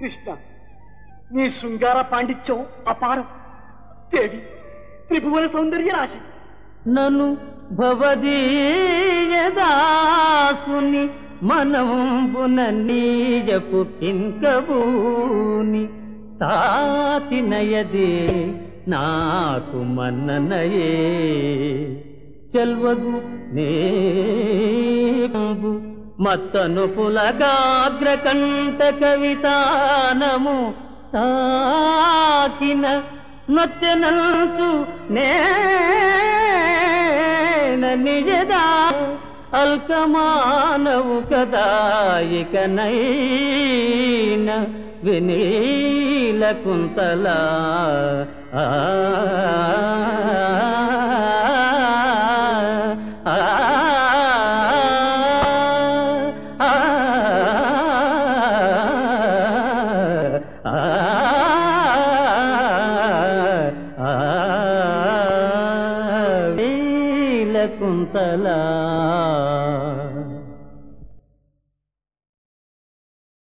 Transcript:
కృష్ణ నీ శృంగార పాండిత్యం అపారం. దేవి త్రిభువన సౌందర్య రాశి నన్ను భవదీయదాసుని మనంబున నీజపు కింకబూని తాతినయదే నాకు మన్ననయే. చెల్వగు నే మత్తను పులగాగ్రకంఠ కవితానము తాకిన నొచ్చెనంచు నేన నిజదా అల్కమానవు కదా ఇక నైన వినీల కుంతలా ఆ, కుంతలా